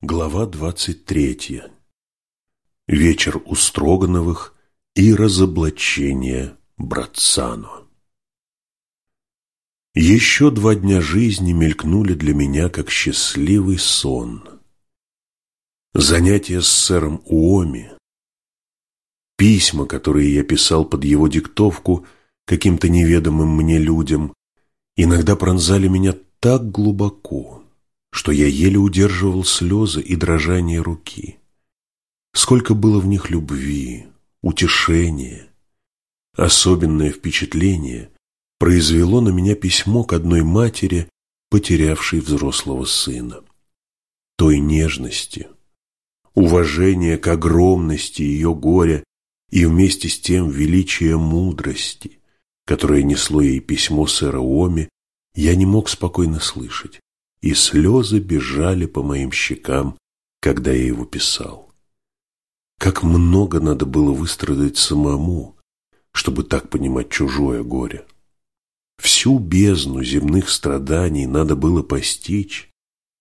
Глава двадцать третья. Вечер у Строгановых и разоблачение Братцано. Еще два дня жизни мелькнули для меня, как счастливый сон. Занятия с сэром Уоми, письма, которые я писал под его диктовку каким-то неведомым мне людям, иногда пронзали меня так глубоко, что я еле удерживал слезы и дрожание руки. Сколько было в них любви, утешения. Особенное впечатление произвело на меня письмо к одной матери, потерявшей взрослого сына. Той нежности, уважения к огромности ее горя и вместе с тем величия мудрости, которое несло ей письмо сэра Оми, я не мог спокойно слышать и слезы бежали по моим щекам, когда я его писал. Как много надо было выстрадать самому, чтобы так понимать чужое горе. Всю бездну земных страданий надо было постичь,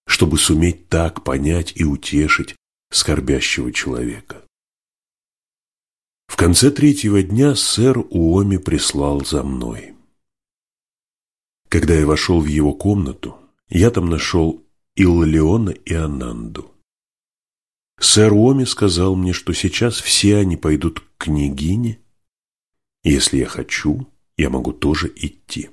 чтобы суметь так понять и утешить скорбящего человека. В конце третьего дня сэр Уоми прислал за мной. Когда я вошел в его комнату, я там нашел Иллиона и Ананду. Сэр Уоми сказал мне, что сейчас все они пойдут к княгине. Если я хочу, я могу тоже идти.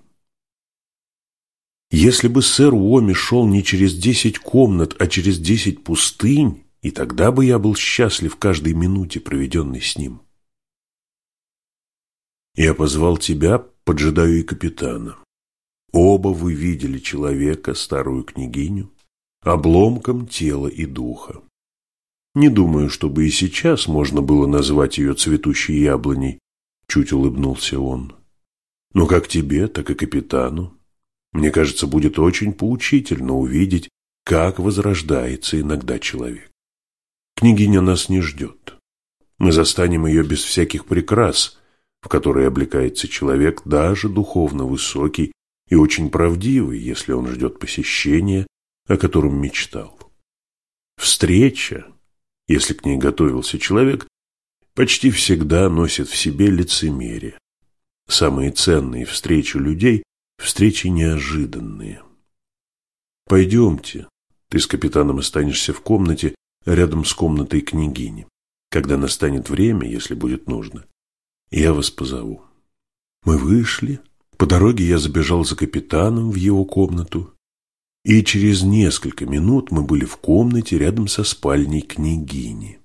Если бы сэр Уоми шел не через десять комнат, а через десять пустынь, и тогда бы я был счастлив каждой минуте, проведенной с ним. Я позвал тебя, поджидаю и капитана. Оба вы видели человека, старую княгиню, обломком тела и духа. Не думаю, чтобы и сейчас можно было назвать ее цветущей яблоней, чуть улыбнулся он. Но как тебе, так и капитану. Мне кажется, будет очень поучительно увидеть, как возрождается иногда человек. Княгиня нас не ждет. Мы застанем ее без всяких прикрас, в которые облекается человек, даже духовно высокий и очень правдивый, если он ждет посещения, о котором мечтал. Встреча, если к ней готовился человек, почти всегда носит в себе лицемерие. Самые ценные встречи людей – встречи неожиданные. Пойдемте, ты с капитаном останешься в комнате рядом с комнатой княгини. Когда настанет время, если будет нужно, я вас позову. Мы вышли, по дороге я забежал за капитаном в его комнату, и через несколько минут мы были в комнате рядом со спальней княгини.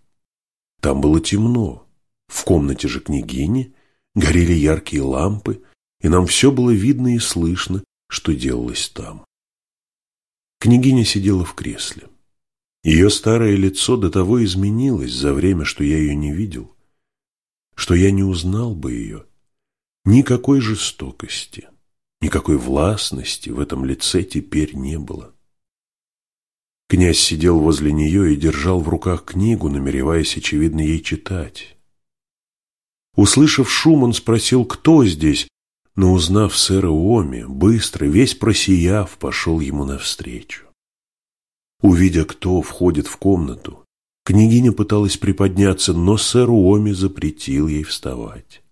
Там было темно. В комнате же княгини горели яркие лампы, и нам все было видно и слышно, что делалось там. Княгиня сидела в кресле. Ее старое лицо до того изменилось за время, что я ее не видел, что я не узнал бы ее, Никакой жестокости, никакой властности в этом лице теперь не было. Князь сидел возле нее и держал в руках книгу, намереваясь, очевидно, ей читать. Услышав шум, он спросил, кто здесь, но, узнав сэра Оми, быстро, весь просияв, пошел ему навстречу. Увидя, кто входит в комнату, княгиня пыталась приподняться, но сэр Уоми запретил ей вставать.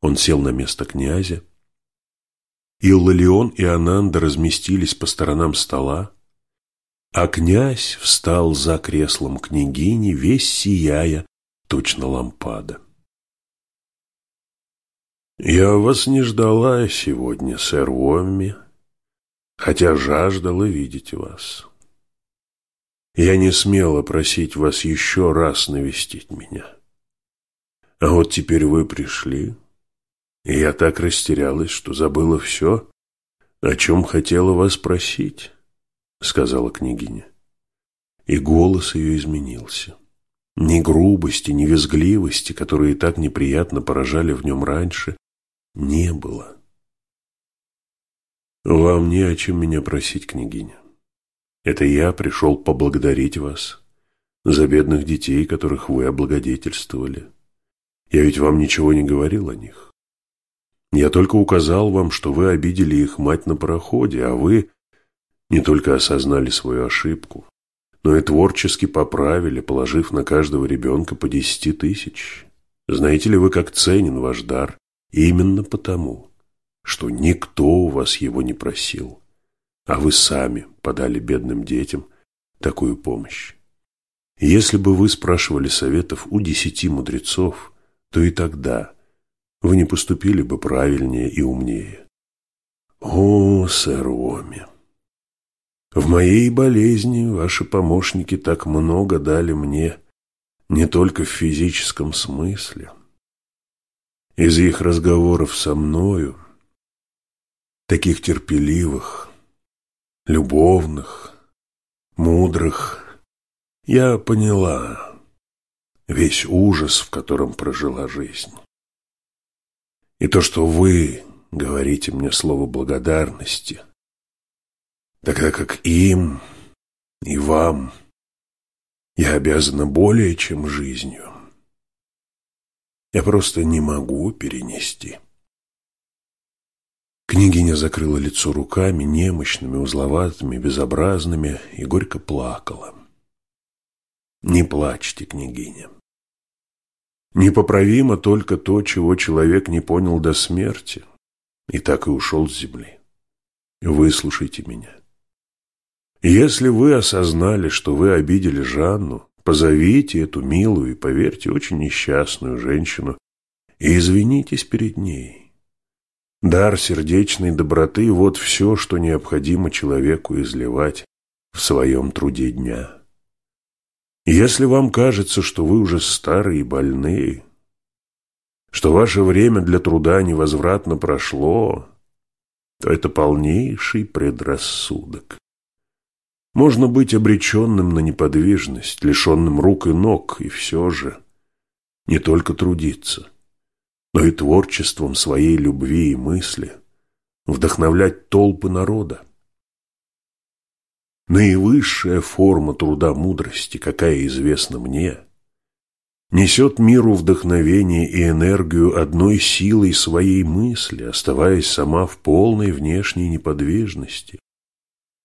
Он сел на место князя. Иллалион и Ананда разместились по сторонам стола, а князь встал за креслом княгини, весь сияя, точно лампада. «Я вас не ждала сегодня, сэр Уомми, хотя жаждала видеть вас. Я не смела просить вас еще раз навестить меня. А вот теперь вы пришли, и я так растерялась, что забыла все, о чем хотела вас спросить, сказала княгиня. И голос ее изменился. Ни грубости, ни визгливости, которые так неприятно поражали в нем раньше, не было. Вам не о чем меня просить, княгиня. Это я пришел поблагодарить вас за бедных детей, которых вы облагодетельствовали. Я ведь вам ничего не говорил о них. Я только указал вам, что вы обидели их мать на пароходе, а вы не только осознали свою ошибку, но и творчески поправили, положив на каждого ребенка по десяти тысяч. Знаете ли вы, как ценен ваш дар? Именно потому, что никто у вас его не просил, а вы сами подали бедным детям такую помощь. если бы вы спрашивали советов у десяти мудрецов, то и тогда вы не поступили бы правильнее и умнее. О, сэр Оми! В моей болезни ваши помощники так много дали мне не только в физическом смысле. Из их разговоров со мною, таких терпеливых, любовных, мудрых, я поняла весь ужас, в котором прожила жизнь. И то, что вы говорите мне слово благодарности, тогда как им и вам я обязана более чем жизнью. Я просто не могу перенести. Княгиня закрыла лицо руками, немощными, узловатыми, безобразными, и горько плакала. Не плачьте, княгиня. Непоправимо только то, чего человек не понял до смерти, и так и ушел с земли. Выслушайте меня. Если вы осознали, что вы обидели Жанну, позовите эту милую и, поверьте, очень несчастную женщину и извинитесь перед ней. Дар сердечной доброты – вот все, что необходимо человеку изливать в своем труде дня. Если вам кажется, что вы уже старые и больные, что ваше время для труда невозвратно прошло, то это полнейший предрассудок. Можно быть обреченным на неподвижность, лишенным рук и ног, и все же не только трудиться, но и творчеством своей любви и мысли вдохновлять толпы народа. Наивысшая форма труда мудрости, какая известна мне, несет миру вдохновение и энергию одной силой своей мысли, оставаясь сама в полной внешней неподвижности.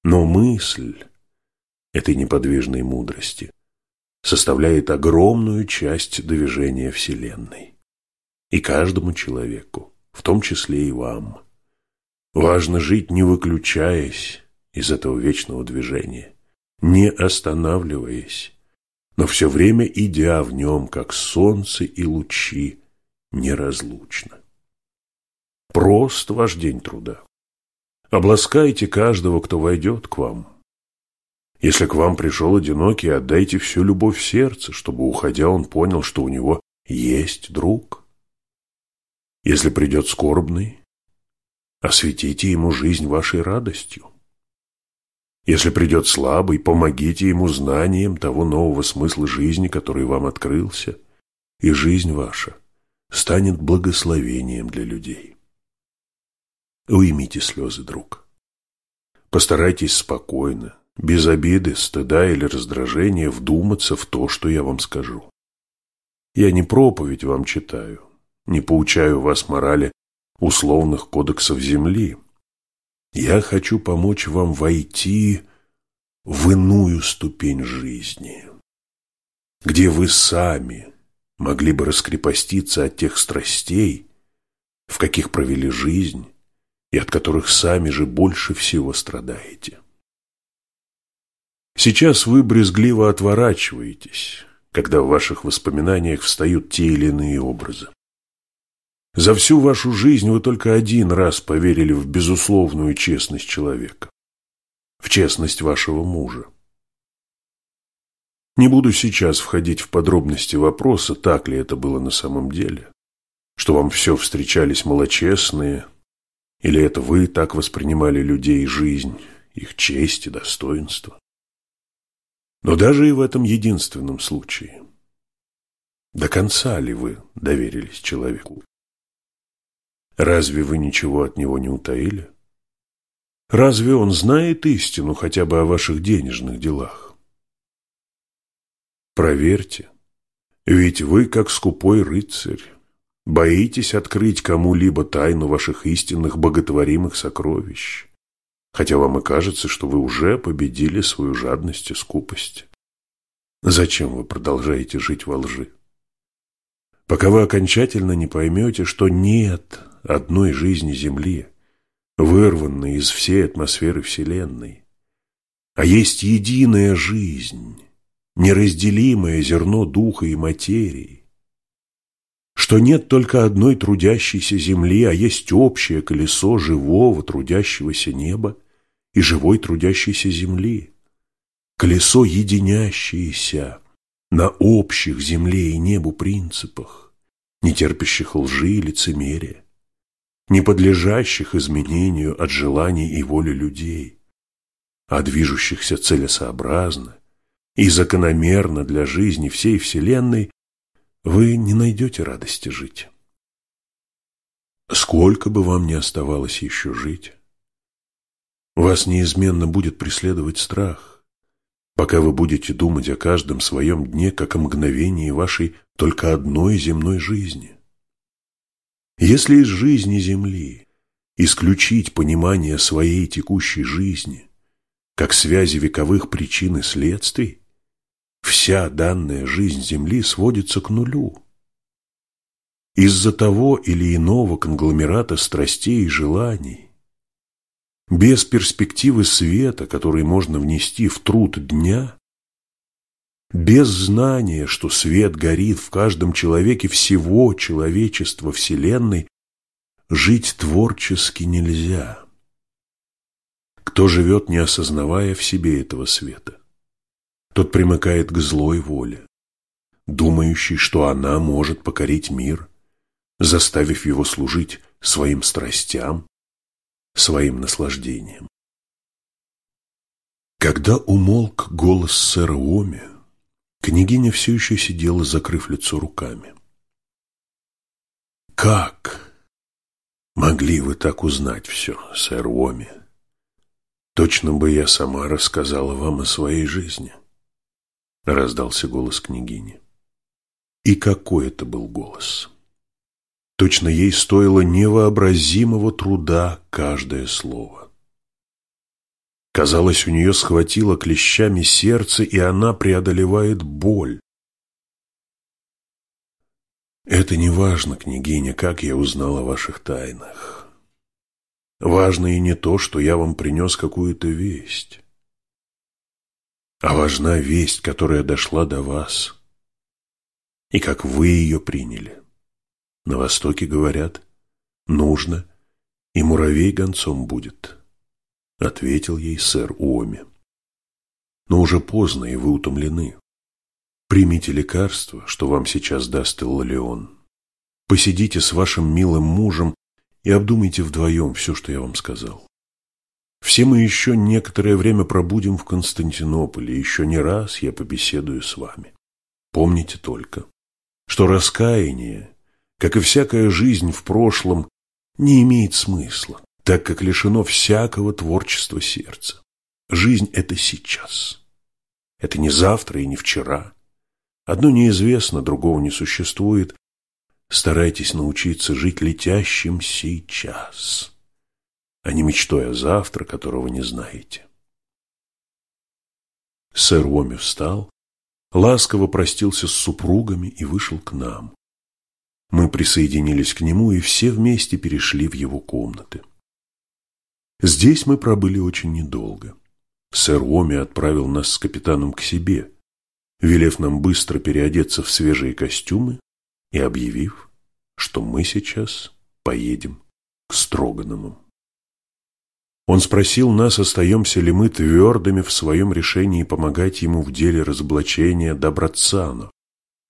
Но мысль этой неподвижной мудрости составляет огромную часть движения Вселенной. И каждому человеку, в том числе и вам, важно жить, не выключаясь из этого вечного движения, не останавливаясь, но все время идя в нем, как солнце и лучи, неразлучно. Прост ваш день труда. Обласкайте каждого, кто войдет к вам – если к вам пришел одинокий, отдайте всю любовь в сердце, чтобы, уходя, он понял, что у него есть друг. Если придет скорбный, осветите ему жизнь вашей радостью. Если придет слабый, помогите ему знанием того нового смысла жизни, который вам открылся, и жизнь ваша станет благословением для людей. Уймите слезы, друг. Постарайтесь спокойно, без обиды, стыда или раздражения вдуматься в то, что я вам скажу. Я не проповедь вам читаю, не поучаю вас морали условных кодексов земли. Я хочу помочь вам войти в иную ступень жизни, где вы сами могли бы раскрепоститься от тех страстей, в каких провели жизнь и от которых сами же больше всего страдаете. Сейчас вы брезгливо отворачиваетесь, когда в ваших воспоминаниях встают те или иные образы. За всю вашу жизнь вы только один раз поверили в безусловную честность человека, в честность вашего мужа. Не буду сейчас входить в подробности вопроса, так ли это было на самом деле, что вам все встречались малочестные, или это вы так воспринимали людей и жизнь, их честь и достоинство. Но даже и в этом единственном случае, до конца ли вы доверились человеку? Разве вы ничего от него не утаили? Разве он знает истину хотя бы о ваших денежных делах? Проверьте, ведь вы, как скупой рыцарь, боитесь открыть кому-либо тайну ваших истинных боготворимых сокровищ хотя вам и кажется, что вы уже победили свою жадность и скупость. Зачем вы продолжаете жить во лжи? Пока вы окончательно не поймете, что нет одной жизни Земли, вырванной из всей атмосферы Вселенной, а есть единая жизнь, неразделимое зерно духа и материи, что нет только одной трудящейся земли, а есть общее колесо живого трудящегося неба и живой трудящейся земли. Колесо единящееся на общих земле и небу принципах, не терпящих лжи и лицемерия, не подлежащих изменению от желаний и воли людей, а движущихся целесообразно и закономерно для жизни всей Вселенной, вы не найдете радости жить. Сколько бы вам ни оставалось еще жить, вас неизменно будет преследовать страх, пока вы будете думать о каждом своем дне, как о мгновении вашей только одной земной жизни. Если из жизни Земли исключить понимание своей текущей жизни, как связи вековых причин и следствий, вся данная жизнь Земли сводится к нулю. Из-за того или иного конгломерата страстей и желаний, без перспективы света, который можно внести в труд дня, без знания, что свет горит в каждом человеке всего человечества Вселенной, жить творчески нельзя. Кто живет, не осознавая в себе этого света, тот примыкает к злой воле, думающий, что она может покорить мир, заставив его служить своим страстям, своим наслаждением. Когда умолк голос сэра Уоми, княгиня все еще сидела, закрыв лицо руками. «Как могли вы так узнать все, сэр Уоми? Точно бы я сама рассказала вам о своей жизни», — раздался голос княгини. И какой это был голос! Точно ей стоило невообразимого труда каждое слово. Казалось, у нее схватило клещами сердце, и она преодолевает боль. Это не важно, княгиня, как я узнал о ваших тайнах. Важно и не то, что я вам принес какую-то весть, а важна весть, которая дошла до вас, и как вы ее приняли. На Востоке говорят, нужно, и муравей гонцом будет, ответил ей сэр Уоми. Но уже поздно, и вы утомлены. Примите лекарство, что вам сейчас даст Иллион. Посидите с вашим милым мужем и обдумайте вдвоем все, что я вам сказал. Все мы еще некоторое время пробудем в Константинополе, еще не раз я побеседую с вами. Помните только, что раскаяние как и всякая жизнь в прошлом, не имеет смысла, так как лишено всякого творчества сердца. Жизнь – это сейчас. Это не завтра и не вчера. Одно неизвестно, другого не существует. Старайтесь научиться жить летящим сейчас, а не мечтой о завтра, которого не знаете. Сэр Уоми встал, ласково простился с супругами и вышел к нам. Мы присоединились к нему и все вместе перешли в его комнаты. Здесь мы пробыли очень недолго. Сэр Уоми отправил нас с капитаном к себе, велев нам быстро переодеться в свежие костюмы и объявив, что мы сейчас поедем к Строганому. Он спросил нас, остаемся ли мы твердыми в своем решении помогать ему в деле разоблачения Доброцана,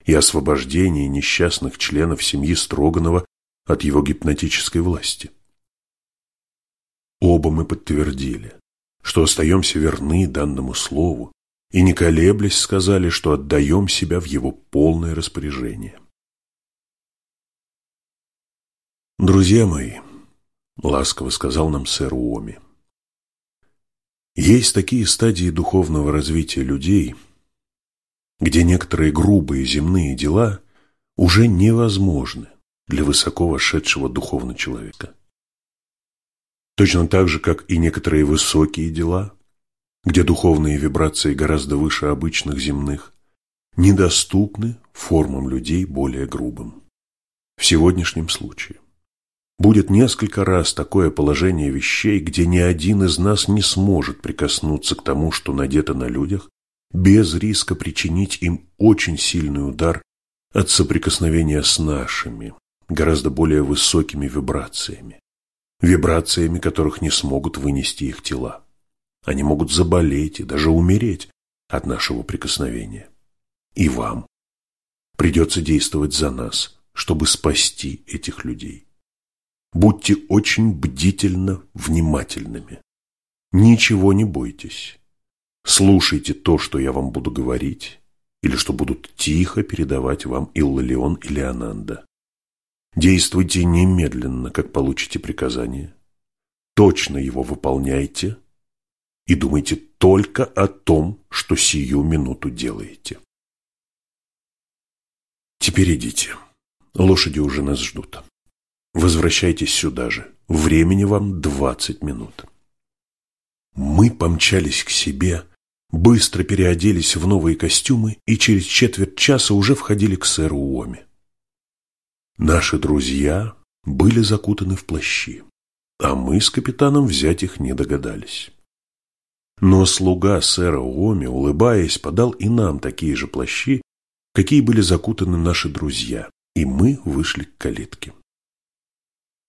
и освобождение несчастных членов семьи Строганова от его гипнотической власти. Оба мы подтвердили, что остаемся верны данному слову, и не колеблясь сказали, что отдаем себя в его полное распоряжение. «Друзья мои», — ласково сказал нам сэр Уоми, — «есть такие стадии духовного развития людей — где некоторые грубые земные дела уже невозможны для высоко вошедшего духовного человека. Точно так же, как и некоторые высокие дела, где духовные вибрации гораздо выше обычных земных, недоступны формам людей более грубым. В сегодняшнем случае будет несколько раз такое положение вещей, где ни один из нас не сможет прикоснуться к тому, что надето на людях, без риска причинить им очень сильный удар от соприкосновения с нашими, гораздо более высокими вибрациями, вибрациями которых не смогут вынести их тела. Они могут заболеть и даже умереть от нашего прикосновения. И вам придется действовать за нас, чтобы спасти этих людей. Будьте очень бдительно внимательными. Ничего не бойтесь. Слушайте то, что я вам буду говорить, или что будут тихо передавать вам Иллалион или Ананда. Действуйте немедленно, как получите приказание. Точно его выполняйте и думайте только о том, что сию минуту делаете. Теперь идите. Лошади уже нас ждут. Возвращайтесь сюда же. Времени вам двадцать минут. Мы помчались к себе, быстро переоделись в новые костюмы и через четверть часа уже входили к сэру Уоми. Наши друзья были закутаны в плащи, а мы с капитаном взять их не догадались. Но слуга сэра Уоми, улыбаясь, подал и нам такие же плащи, какие были закутаны наши друзья, и мы вышли к калитке.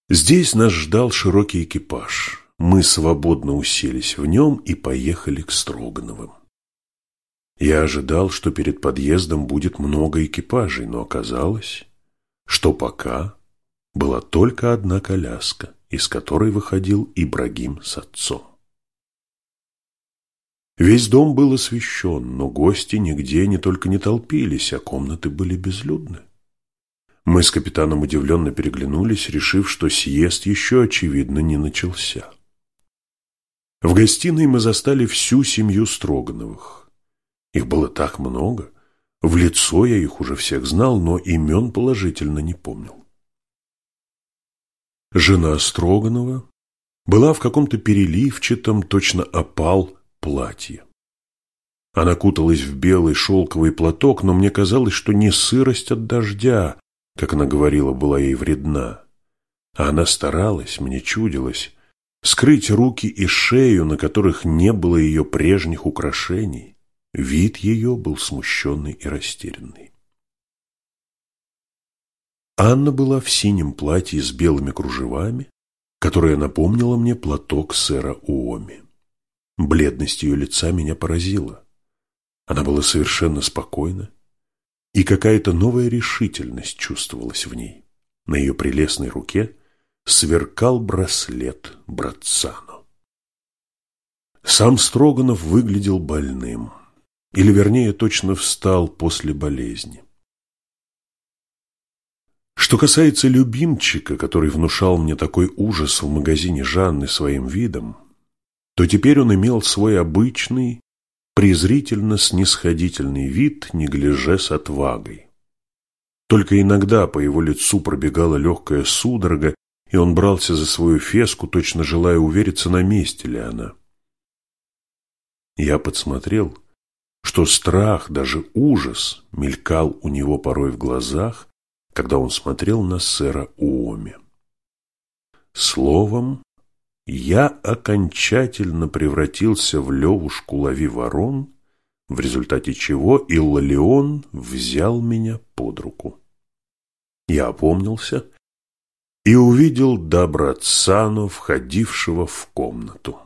Здесь нас ждал широкий экипаж. Мы свободно уселись в нем и поехали к Строгановым. Я ожидал, что перед подъездом будет много экипажей, но оказалось, что пока была только одна коляска, из которой выходил Ибрагим с отцом. Весь дом был освещен, но гости нигде не только не толпились, а комнаты были безлюдны. Мы с капитаном удивленно переглянулись, решив, что съезд еще, очевидно, не начался. В гостиной мы застали всю семью Строгановых. Их было так много. В лицо я их уже всех знал, но имен положительно не помнил. Жена Строганова была в каком-то переливчатом, точно опал, платье. Она куталась в белый шелковый платок, но мне казалось, что не сырость от дождя, как она говорила, была ей вредна. А она старалась, мне чудилось, скрыть руки и шею, на которых не было ее прежних украшений. Вид ее был смущенный и растерянный. Анна была в синем платье с белыми кружевами, которое напомнило мне платок сэра Уоми. Бледность ее лица меня поразила. Она была совершенно спокойна, и какая-то новая решительность чувствовалась в ней. На ее прелестной руке сверкал браслет Братцано. Сам Строганов выглядел больным, или, вернее, точно встал после болезни. Что касается любимчика, который внушал мне такой ужас в магазине Жанны своим видом, то теперь он имел свой обычный, презрительно-снисходительный вид, не гляже с отвагой. Только иногда по его лицу пробегала легкая судорога, и он брался за свою феску, точно желая увериться, на месте ли она. Я подсмотрел, что страх, даже ужас, мелькал у него порой в глазах, когда он смотрел на сэра Уоми. Словом, я окончательно превратился в левушку лови ворон, в результате чего Иллалион взял меня под руку. Я опомнился и увидел Добрацану, входившего в комнату.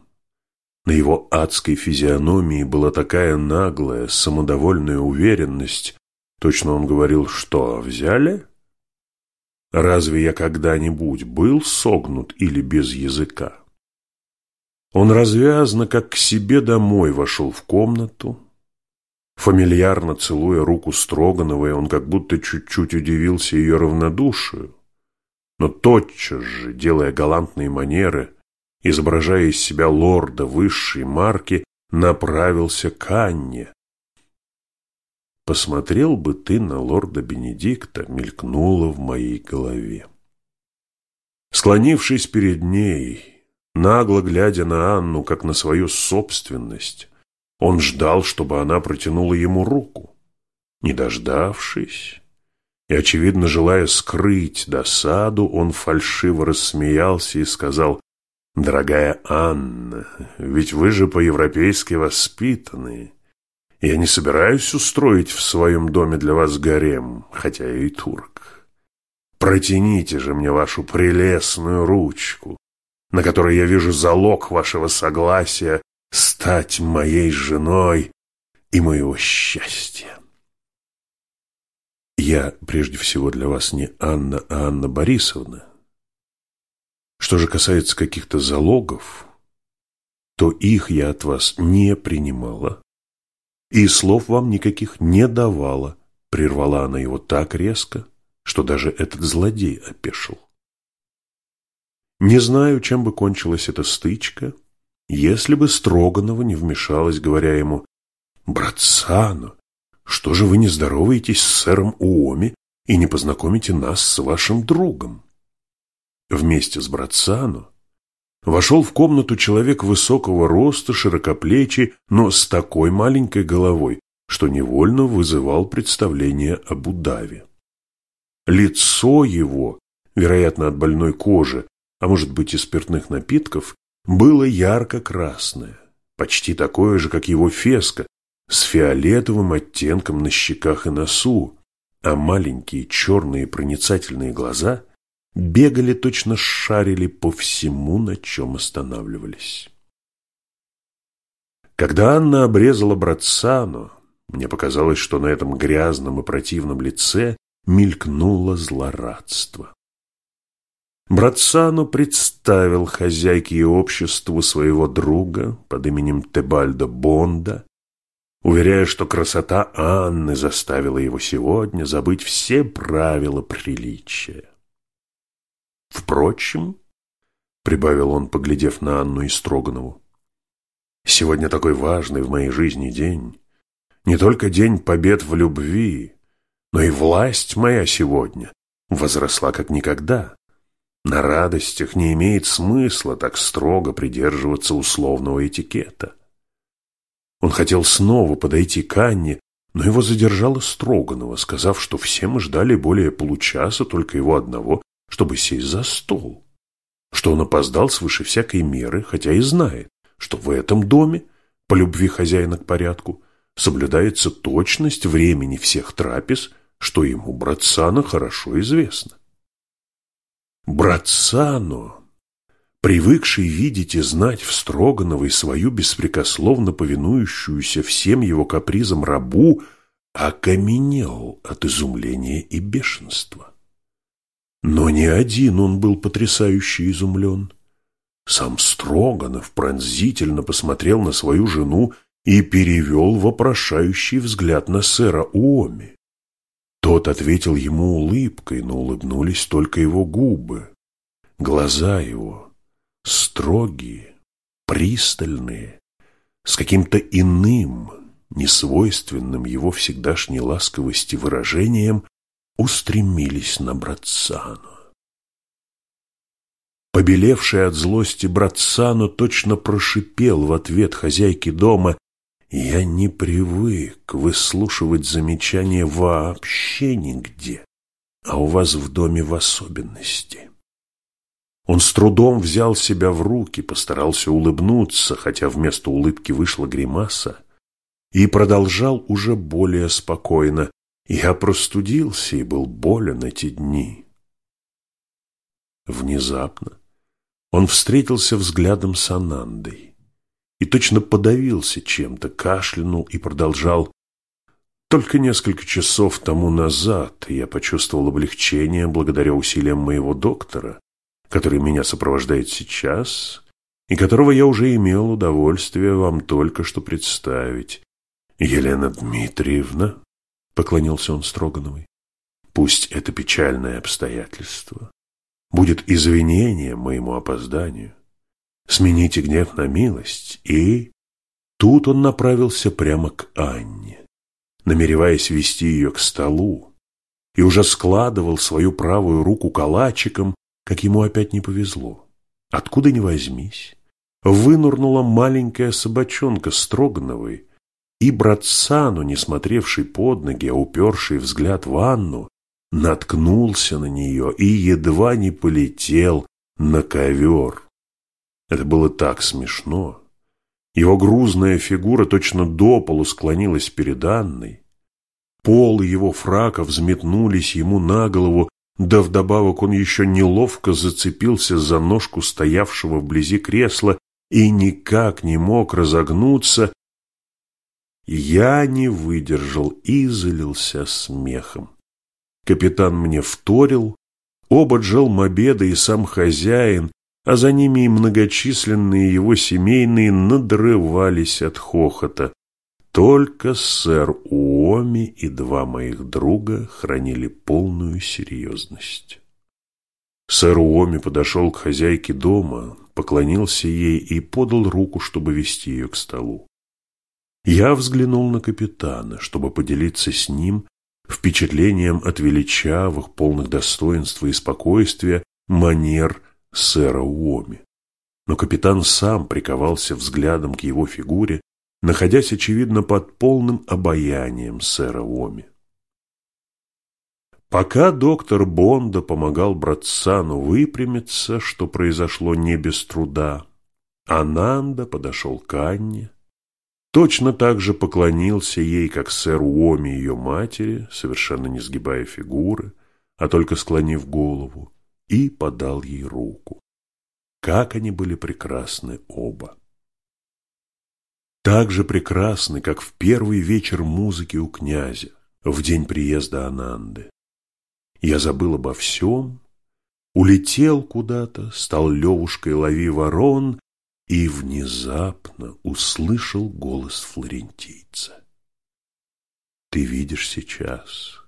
На его адской физиономии была такая наглая, самодовольная уверенность, точно он говорил, что взяли? Разве я когда-нибудь был согнут или без языка? Он развязно, как к себе домой, вошел в комнату. Фамильярно целуя руку Строгановой, он как будто чуть-чуть удивился ее равнодушию, но тотчас же, делая галантные манеры, изображая из себя лорда высшей марки, направился к Анне. «Посмотрел бы ты на лорда Бенедикта», мелькнуло в моей голове. Склонившись перед ней, Нагло глядя на Анну, как на свою собственность, он ждал, чтобы она протянула ему руку. Не дождавшись и, очевидно, желая скрыть досаду, он фальшиво рассмеялся и сказал, «Дорогая Анна, ведь вы же по-европейски воспитаны. Я не собираюсь устроить в своем доме для вас гарем, хотя я и турк. Протяните же мне вашу прелестную ручку, на которой я вижу залог вашего согласия стать моей женой и моего счастья. Я прежде всего для вас не Анна, а Анна Борисовна. Что же касается каких-то залогов, то их я от вас не принимала и слов вам никаких не давала, прервала она его так резко, что даже этот злодей опешил. Не знаю, чем бы кончилась эта стычка, если бы Строганова не вмешалась, говоря ему, «Братцано, что же вы не здороваетесь с сэром Уоми и не познакомите нас с вашим другом?» Вместе с Братцано вошел в комнату человек высокого роста, широкоплечий, но с такой маленькой головой, что невольно вызывал представление об удаве. Лицо его, вероятно, от больной кожи, а может быть и спиртных напитков, было ярко-красное, почти такое же, как его феска, с фиолетовым оттенком на щеках и носу, а маленькие черные проницательные глаза бегали точно шарили по всему, на чем останавливались. Когда Анна обрезала Братсану, мне показалось, что на этом грязном и противном лице мелькнуло злорадство. Братсану представил хозяйке и обществу своего друга под именем Тебальдо Бонда, уверяя, что красота Анны заставила его сегодня забыть все правила приличия. Впрочем, прибавил он, поглядев на Анну и Строганову, сегодня такой важный в моей жизни день, не только день побед в любви, но и власть моя сегодня возросла как никогда. На радостях не имеет смысла так строго придерживаться условного этикета. Он хотел снова подойти к Анне, но его задержала Строганова, сказав, что все мы ждали более получаса только его одного, чтобы сесть за стол. Что он опоздал свыше всякой меры, хотя и знает, что в этом доме, по любви хозяина к порядку, соблюдается точность времени всех трапез, что ему, Братсана, хорошо известно. Братсано, привыкший видеть и знать в Строгановой свою беспрекословно повинующуюся всем его капризам рабу, окаменел от изумления и бешенства. Но не один он был потрясающе изумлен. Сам Строганов пронзительно посмотрел на свою жену и перевел вопрошающий взгляд на сэра Уоми. Тот ответил ему улыбкой, но улыбнулись только его губы. Глаза его строгие, пристальные, с каким-то иным, несвойственным его всегдашней ласковости выражением, устремились на Братсану. Побелевший от злости Братсану точно прошипел в ответ хозяйке дома я не привык выслушивать замечания вообще нигде, а у вас в доме в особенности. Он с трудом взял себя в руки, постарался улыбнуться, хотя вместо улыбки вышла гримаса, и продолжал уже более спокойно. Я простудился и был болен эти дни. Внезапно он встретился взглядом с Анандой и точно подавился чем-то, кашлянул и продолжал. Только несколько часов тому назад я почувствовал облегчение благодаря усилиям моего доктора, который меня сопровождает сейчас и которого я уже имел удовольствие вам только что представить. Елена Дмитриевна, поклонился он Строгановой, пусть это печальное обстоятельство будет извинением моему опозданию. Смените гнев на милость, и... Тут он направился прямо к Анне, намереваясь вести ее к столу, и уже складывал свою правую руку калачиком, как ему опять не повезло. Откуда ни возьмись, вынурнула маленькая собачонка Строгановой, И брат Сану, не смотревший под ноги, а уперший взгляд в Анну, наткнулся на нее и едва не полетел на ковер. Это было так смешно. Его грузная фигура точно до полу склонилась перед Анной. Полы его фрака взметнулись ему на голову, да вдобавок он еще неловко зацепился за ножку стоявшего вблизи кресла и никак не мог разогнуться. Я не выдержал и залился смехом. Капитан мне вторил, оба Джелмобеда и сам хозяин, а за ними и многочисленные его семейные надрывались от хохота. Только сэр Уоми и два моих друга хранили полную серьезность. Сэр Уоми подошел к хозяйке дома, поклонился ей и подал руку, чтобы вести ее к столу. Я взглянул на капитана, чтобы поделиться с ним впечатлением от величавых, полных достоинства и спокойствия манер сэра Уоми. Но капитан сам приковался взглядом к его фигуре, находясь, очевидно, под полным обаянием сэра Уоми. Пока доктор Бонда помогал братцану выпрямиться, что произошло не без труда, Ананда подошел к Анне, точно так же поклонился ей, как сэр Уоми ее матери, совершенно не сгибая фигуры, а только склонив голову, и подал ей руку. Как они были прекрасны оба! Так же прекрасны, как в первый вечер музыки у князя, в день приезда Ананды. Я забыл обо всем, улетел куда-то, стал левушкой лови ворон и внезапно услышал голос флорентийца. Ты видишь сейчас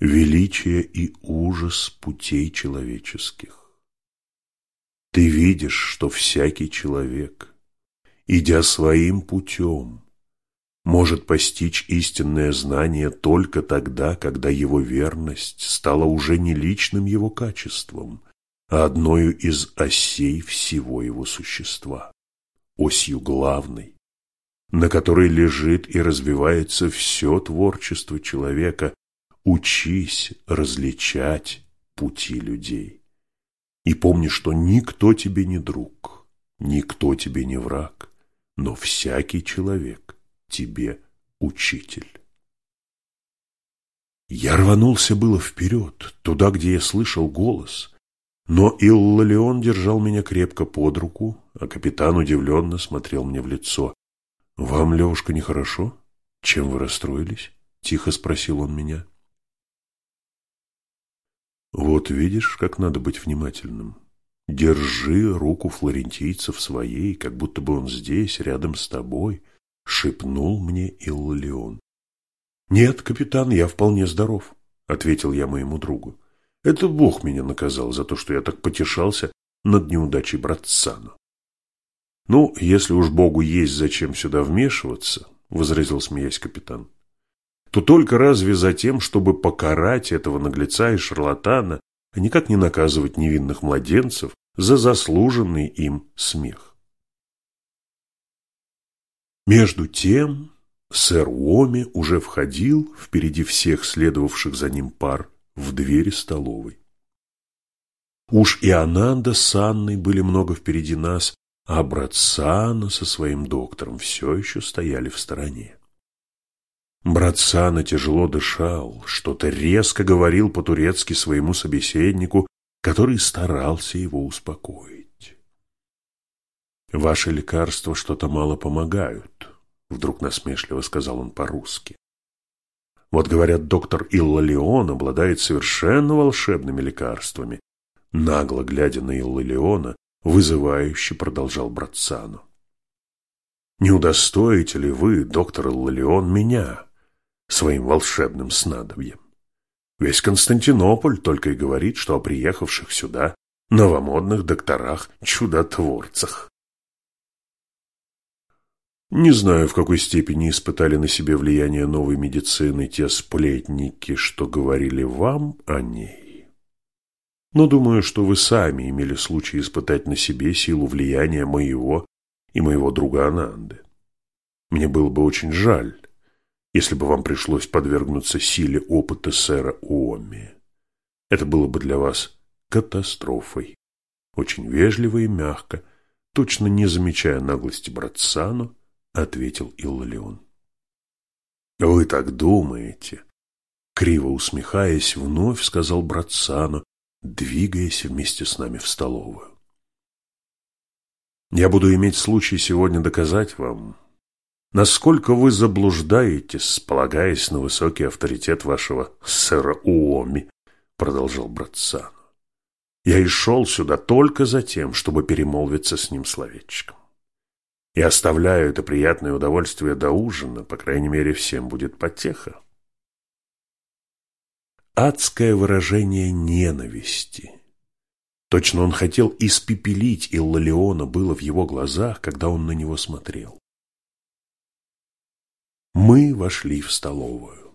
величие и ужас путей человеческих. Ты видишь, что всякий человек, идя своим путем, может постичь истинное знание только тогда, когда его верность стала уже не личным его качеством, а одною из осей всего его существа, осью главной, на которой лежит и развивается все творчество человека, учись различать пути людей. И помни, что никто тебе не друг, никто тебе не враг, но всякий человек тебе учитель. Я рванулся было вперед, туда, где я слышал голос, но Иллалион держал меня крепко под руку, а капитан удивленно смотрел мне в лицо. «Вам, Левушка, нехорошо? Чем вы расстроились?» – тихо спросил он меня. Вот видишь, как надо быть внимательным. Держи руку флорентийца в своей, как будто бы он здесь, рядом с тобой, шепнул мне Иллион. Нет, капитан, я вполне здоров, ответил я моему другу. Это Бог меня наказал за то, что я так потешался над неудачей братцану. Ну, если уж Богу есть зачем сюда вмешиваться, возразил смеясь капитан, то только разве за тем, чтобы покарать этого наглеца и шарлатана, а никак не наказывать невинных младенцев за заслуженный им смех. Между тем сэр Уоми уже входил впереди всех следовавших за ним пар в двери столовой. Уж и Ананда с Анной были много впереди нас, а брат Сана со своим доктором все еще стояли в стороне. Брат Сана тяжело дышал, что-то резко говорил по-турецки своему собеседнику, который старался его успокоить. «Ваши лекарства что-то мало помогают», — вдруг насмешливо сказал он по-русски. «Вот, говорят, доктор Иллалион обладает совершенно волшебными лекарствами». Нагло глядя на Иллалиона, вызывающе продолжал брат Сану. «Не удостоите ли вы, доктор Иллалион, меня?» своим волшебным снадобьем. Весь Константинополь только и говорит, что о приехавших сюда новомодных докторах-чудотворцах. Не знаю, в какой степени испытали на себе влияние новой медицины те сплетники, что говорили вам о ней. Но думаю, что вы сами имели случай испытать на себе силу влияния моего и моего друга Ананды. Мне было бы очень жаль, если бы вам пришлось подвергнуться силе опыта сэра Уомми. Это было бы для вас катастрофой. Очень вежливо и мягко, точно не замечая наглости Братсану, ответил Иллалион. «Вы так думаете?» Криво усмехаясь, вновь сказал Братсану, двигаясь вместе с нами в столовую. «Я буду иметь случай сегодня доказать вам, насколько вы заблуждаетесь, полагаясь на высокий авторитет вашего сэра Уоми», продолжал Братсану. «Я и шел сюда только за тем, чтобы перемолвиться с ним словечком. И оставляю это приятное удовольствие до ужина, по крайней мере, всем будет потеха. Адское выражение ненависти. Точно он хотел испепелить Иллалиона было в его глазах, когда он на него смотрел. Мы вошли в столовую.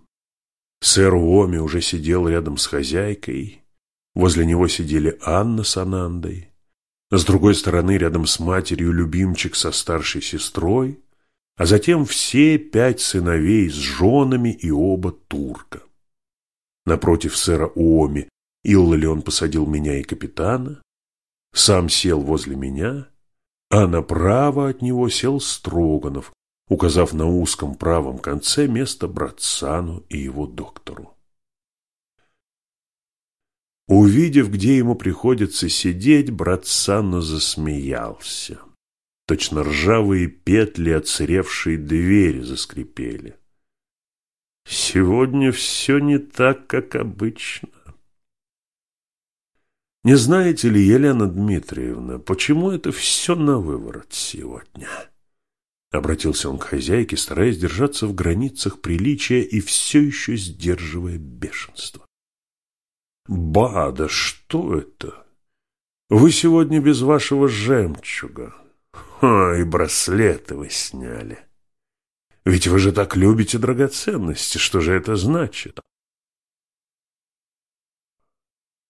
Сэр Уоми уже сидел рядом с хозяйкой, возле него сидели Анна с Анандой, с другой стороны, рядом с матерью, любимчик со старшей сестрой, а затем все пять сыновей с женами и оба турка. Напротив сэра Уоми Иллалион посадил меня и капитана, сам сел возле меня, а направо от него сел Строганов, указав на узком правом конце место братцану и его доктору. Увидев, где ему приходится сидеть, брат Санно засмеялся. Точно ржавые петли отсыревшей двери заскрипели. Сегодня все не так, как обычно. Не знаете ли, Елена Дмитриевна, почему это все на выворот сегодня? Обратился он к хозяйке, стараясь держаться в границах приличия и все еще сдерживая бешенство. Ба, да что это? Вы сегодня без вашего жемчуга. Ха, и браслеты вы сняли. Ведь вы же так любите драгоценности. Что же это значит?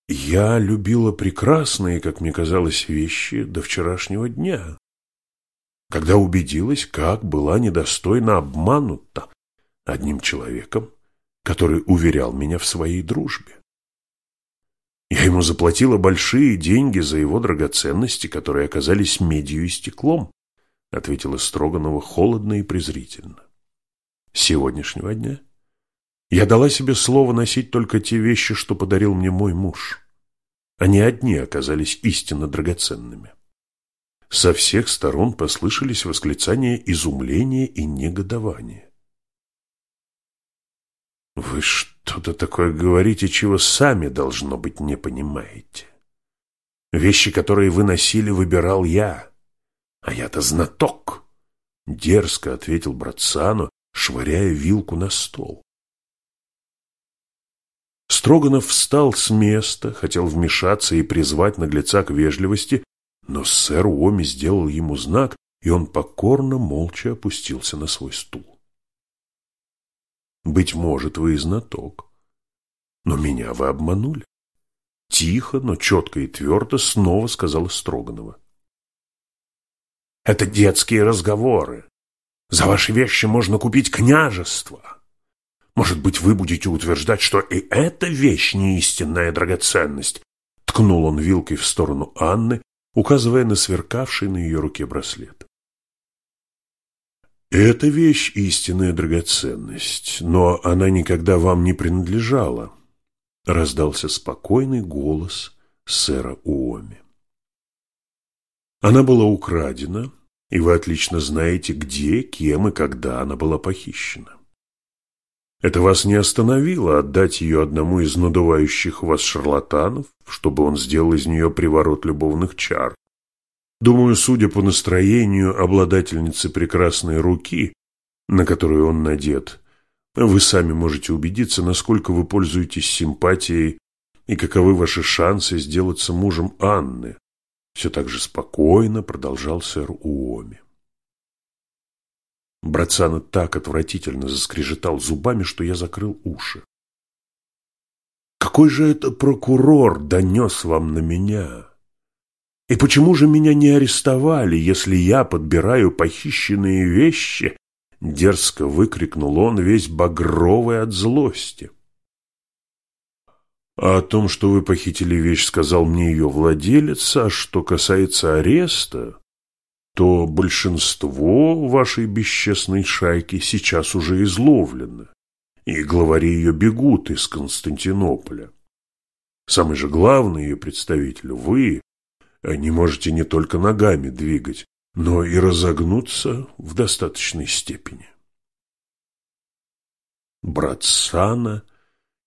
Я любила прекрасные, как мне казалось, вещи до вчерашнего дня, когда убедилась, как была недостойно обманута одним человеком, который уверял меня в своей дружбе. Я ему заплатила большие деньги за его драгоценности, которые оказались медью и стеклом, ответила Строганова холодно и презрительно. С сегодняшнего дня я дала себе слово носить только те вещи, что подарил мне мой муж. Они одни оказались истинно драгоценными. Со всех сторон послышались восклицания изумления и негодования. Вы что-то такое говорите, чего сами, должно быть, не понимаете. Вещи, которые вы носили, выбирал я. А я-то знаток. Дерзко ответил братцану, швыряя вилку на стол. Строганов встал с места, хотел вмешаться и призвать наглеца к вежливости, но сэр Уоми сделал ему знак, и он покорно, молча опустился на свой стул. Быть может, вы и знаток. Но меня вы обманули. Тихо, но четко и твердо снова сказала Строганова. Это детские разговоры. За ваши вещи можно купить княжество. Может быть, вы будете утверждать, что и эта вещь не истинная драгоценность? Ткнул он вилкой в сторону Анны, указывая на сверкавший на ее руке браслет. Эта вещь – истинная драгоценность, но она никогда вам не принадлежала, – раздался спокойный голос сэра Уоми. Она была украдена, и вы отлично знаете, где, кем и когда она была похищена. Это вас не остановило отдать ее одному из надувающих вас шарлатанов, чтобы он сделал из нее приворот любовных чар. Думаю, судя по настроению обладательницы прекрасной руки, на которую он надет, вы сами можете убедиться, насколько вы пользуетесь симпатией и каковы ваши шансы сделаться мужем Анны. Все так же спокойно продолжал сэр Уоми. Братцана так отвратительно заскрежетал зубами, что я закрыл уши. «Какой же это прокурор донес вам на меня?» И почему же меня не арестовали, если я подбираю похищенные вещи Дерзко выкрикнул он, весь багровый от злости. А о том, что вы похитили вещь, сказал мне ее владелец, а что касается ареста, то большинство вашей бесчестной шайки сейчас уже изловлено, и главари ее бегут из Константинополя. Самый же главный ее представитель, вы, не можете не только ногами двигать, но и разогнуться в достаточной степени. Брат Сана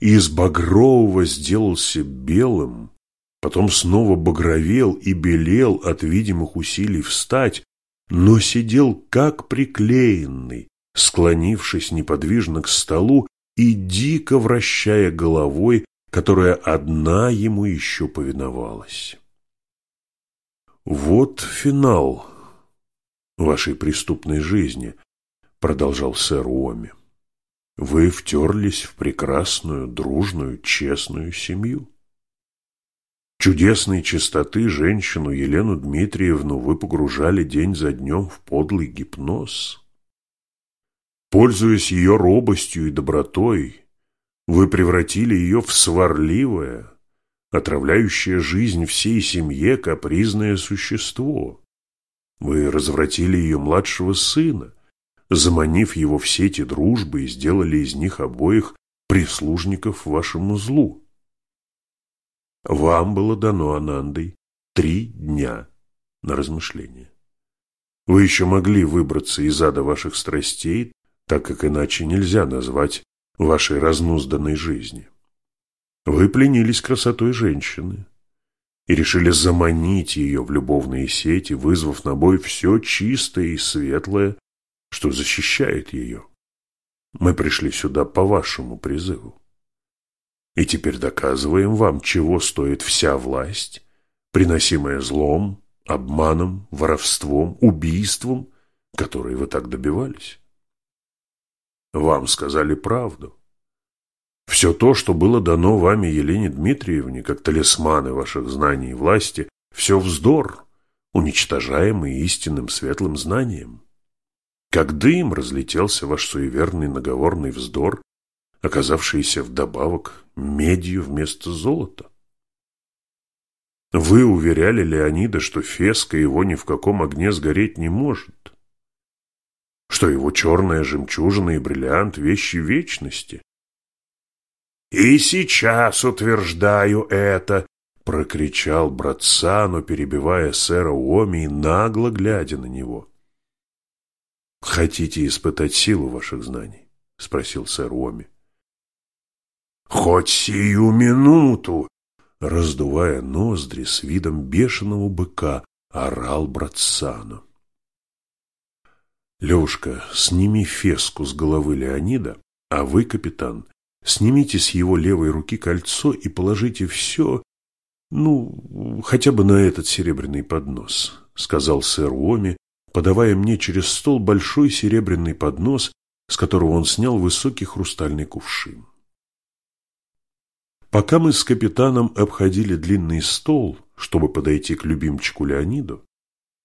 из багрового сделался белым, потом снова багровел и белел от видимых усилий встать, но сидел как приклеенный, склонившись неподвижно к столу и дико вращая головой, которая одна ему еще повиновалась. Вот финал вашей преступной жизни, продолжал сэр Уоми. Вы втерлись в прекрасную, дружную, честную семью. Чудесной чистоты женщину Елену Дмитриевну вы погружали день за днем в подлый гипноз. Пользуясь ее робостью и добротой, вы превратили ее в сварливое, отравляющее жизнь всей семье капризное существо. Вы развратили ее младшего сына, заманив его в сети дружбы и сделали из них обоих прислужников вашему злу. Вам было дано, Анандой, три дня на размышление. Вы еще могли выбраться из ада ваших страстей, так как иначе нельзя назвать вашей разнузданной жизни. Вы пленились красотой женщины, и решили заманить ее в любовные сети, вызвав на бой все чистое и светлое, что защищает ее. Мы пришли сюда по вашему призыву. И теперь доказываем вам, чего стоит вся власть, приносимая злом, обманом, воровством, убийством, которые вы так добивались. Вам сказали правду. Все то, что было дано вами Елене Дмитриевне, как талисманы ваших знаний и власти, все вздор, уничтожаемый истинным светлым знанием. Как дым разлетелся ваш суеверный наговорный вздор, оказавшийся вдобавок медью вместо золота. Вы уверяли Леонида, что Феска его ни в каком огне сгореть не может, что его черная жемчужина и бриллиант – вещи вечности, «И сейчас утверждаю это!» — прокричал Братсану, перебивая сэра Уоми и нагло глядя на него. «Хотите испытать силу ваших знаний?» — спросил сэр Уоми. «Хоть сию минуту!» Раздувая ноздри с видом бешеного быка, орал Братсану. «Левушка, сними феску с головы Леонида, а вы, капитан, Снимите с его левой руки кольцо и положите все, ну, хотя бы на этот серебряный поднос, сказал сэр Уоми, подавая мне через стол большой серебряный поднос, с которого он снял высокий хрустальный кувшин. Пока мы с капитаном обходили длинный стол, чтобы подойти к любимчику Леониду,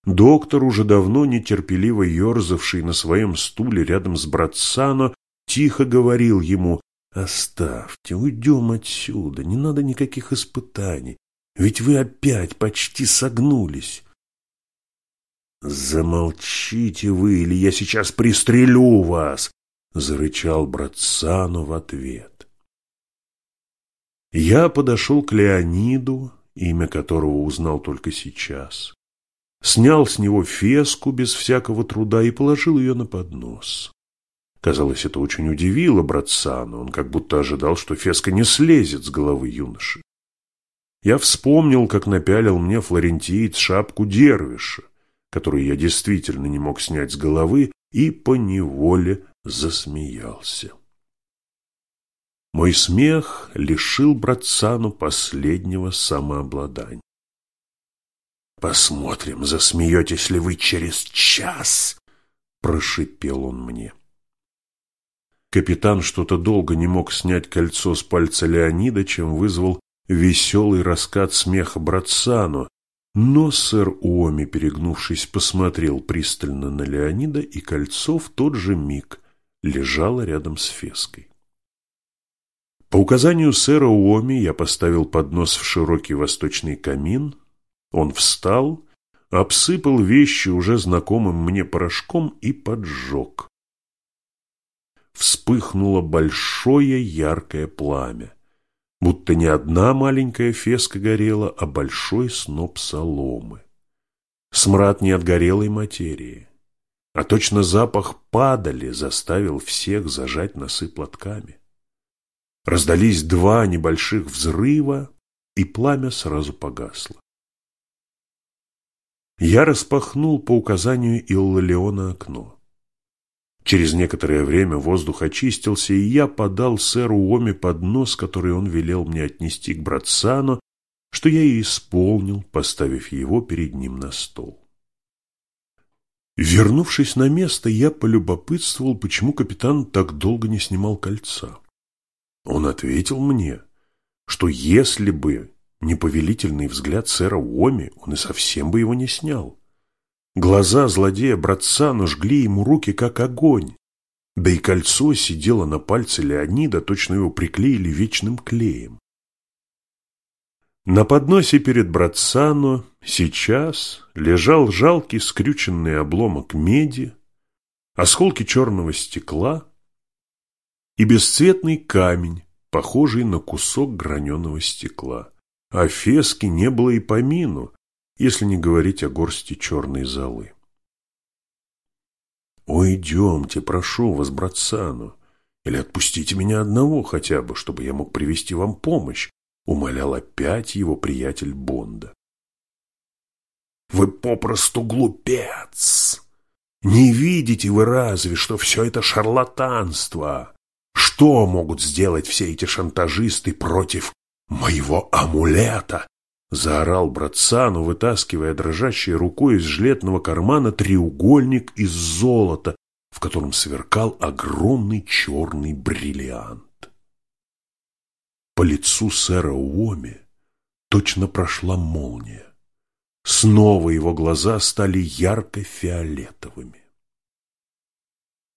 доктор, уже давно нетерпеливо ерзавший на своем стуле рядом с Братсано, тихо говорил ему Оставьте, уйдем отсюда, не надо никаких испытаний, ведь вы опять почти согнулись. Замолчите вы, или я сейчас пристрелю вас, зарычал Братсану в ответ. Я подошел к Леониду, имя которого узнал только сейчас, снял с него феску без всякого труда и положил ее на поднос. Казалось, это очень удивило братцана, он как будто ожидал, что феска не слезет с головы юноши. Я вспомнил, как напялил мне флорентиец шапку дервиша, которую я действительно не мог снять с головы, и поневоле засмеялся. Мой смех лишил братцану последнего самообладания. «Посмотрим, засмеетесь ли вы через час!» – прошипел он мне. Капитан что-то долго не мог снять кольцо с пальца Леонида, чем вызвал веселый раскат смеха Братсану, Но сэр Уоми, перегнувшись, посмотрел пристально на Леонида, и кольцо в тот же миг лежало рядом с феской. По указанию сэра Уоми я поставил поднос в широкий восточный камин. Он встал, обсыпал вещи уже знакомым мне порошком и поджег. Вспыхнуло большое яркое пламя будто не одна маленькая феска горела, а большой сноп соломы. Смрад не от горелой материи, а точно запах падали заставил всех зажать носы платками. Раздались два небольших взрыва, и пламя сразу погасло. Я распахнул по указанию Иллалеона окно. Через некоторое время воздух очистился, и я подал сэру Уоми поднос, который он велел мне отнести к братсану, что я и исполнил, поставив его перед ним на стол. Вернувшись на место, я полюбопытствовал, почему капитан так долго не снимал кольца. Он ответил мне, что если бы не повелительный взгляд сэра Уоми, он и совсем бы его не снял. Глаза злодея братца жгли ему руки, как огонь. Да и кольцо сидело на пальце Леонида, точно его приклеили вечным клеем. На подносе перед Братсано сейчас лежал жалкий скрюченный обломок меди, осколки черного стекла и бесцветный камень, похожий на кусок граненого стекла. А фески не было и помину, если не говорить о горсти черной золы. «Уйдемте, прошу вас, братцану, или отпустите меня одного хотя бы, чтобы я мог привести вам помощь», умолял опять его приятель Бонда. «Вы попросту глупец! Не видите вы разве, что все это шарлатанство? Что могут сделать все эти шантажисты против моего амулета, Заорал братцану, вытаскивая дрожащей рукой из жилетного кармана треугольник из золота, в котором сверкал огромный черный бриллиант. По лицу сэра Уоми точно прошла молния. Снова его глаза стали ярко-фиолетовыми.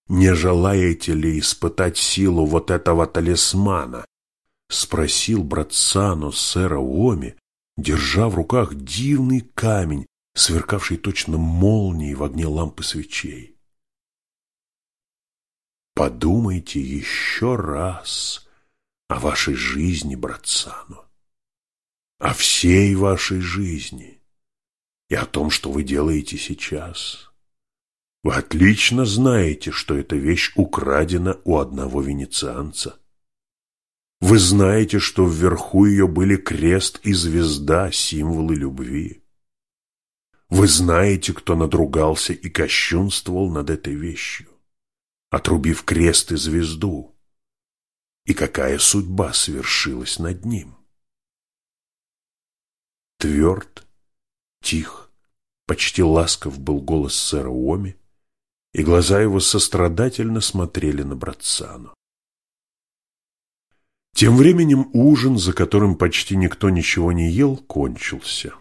«Не желаете ли испытать силу вот этого талисмана?» — спросил братцану сэра Уоми, держа в руках дивный камень, сверкавший точно молнией в огне лампы свечей. Подумайте еще раз о вашей жизни, братцану, о всей вашей жизни и о том, что вы делаете сейчас. Вы отлично знаете, что эта вещь украдена у одного венецианца. Вы знаете, что вверху ее были крест и звезда, символы любви. Вы знаете, кто надругался и кощунствовал над этой вещью, отрубив крест и звезду, и какая судьба свершилась над ним. Тверд, тих, почти ласков был голос сэра Уоми, и глаза его сострадательно смотрели на Братсану. Тем временем ужин, за которым почти никто ничего не ел, кончился.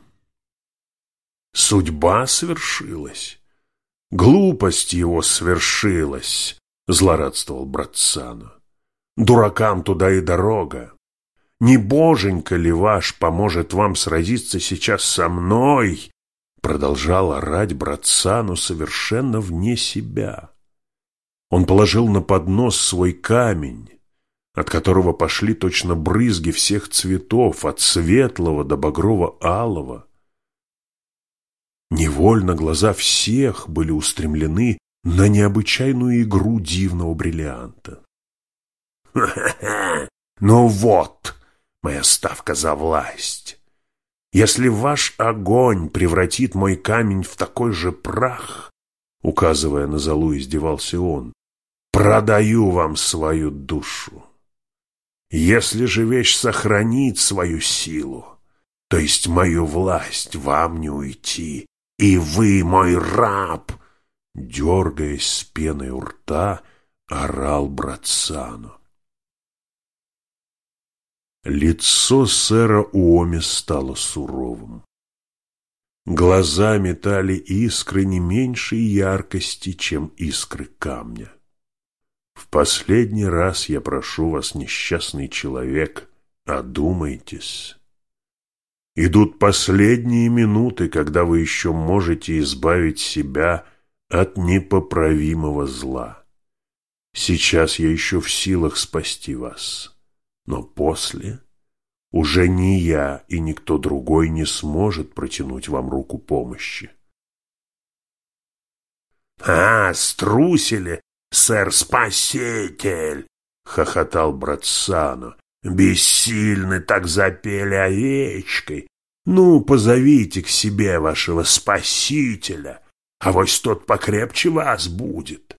Судьба свершилась. Глупость его свершилась, злорадствовал братцана. Дуракам туда и дорога. Не боженька ли ваш поможет вам сразиться сейчас со мной? Продолжал орать братцану совершенно вне себя. Он положил на поднос свой камень, от которого пошли точно брызги всех цветов, от светлого до багрово-алого. Невольно глаза всех были устремлены на необычайную игру дивного бриллианта. Ну вот, моя ставка за власть! Если ваш огонь превратит мой камень в такой же прах, указывая на залу, издевался он, продаю вам свою душу. Если же вещь сохранит свою силу, то есть мою власть, вам не уйти, и вы мой раб, дергаясь с пеной у рта, орал Братсану. Лицо сэра Уоми стало суровым. Глаза метали искры не меньшей яркости, чем искры камня. В последний раз я прошу вас, несчастный человек, одумайтесь. Идут последние минуты, когда вы еще можете избавить себя от непоправимого зла. Сейчас я еще в силах спасти вас, но после уже ни я и никто другой не сможет протянуть вам руку помощи. «А, струсили, сэр-спаситель!» — хохотал брат Сано. «Бессильны так запели овечкой. Ну, позовите к себе вашего спасителя, а вось тот покрепче вас будет».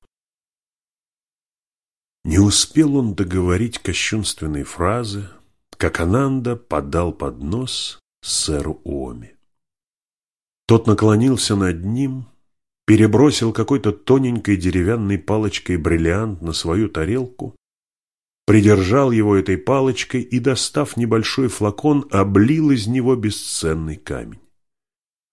Не успел он договорить кощунственной фразы, как Ананда подал поднос сэру Оми. Тот наклонился над ним, перебросил какой-то тоненькой деревянной палочкой бриллиант на свою тарелку, придержал его этой палочкой и, достав небольшой флакон, облил из него бесценный камень.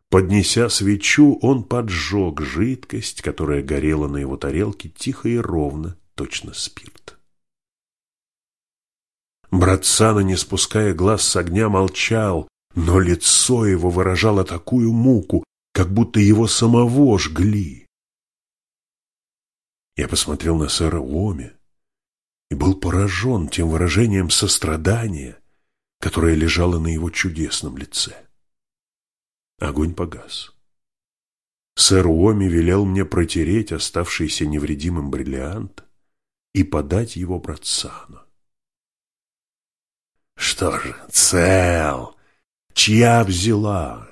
Поднеся свечу, он поджег жидкость, которая горела на его тарелке тихо и ровно, точно спирт. Брат Сана, не спуская глаз с огня, молчал, но лицо его выражало такую муку, как будто его самого жгли. Я посмотрел на сэра Уоми и был поражен тем выражением сострадания, которое лежало на его чудесном лице. Огонь погас. Сэр Уоми велел мне протереть оставшийся невредимым бриллиант и подать его братцану. Что же, цел? Чья взяла?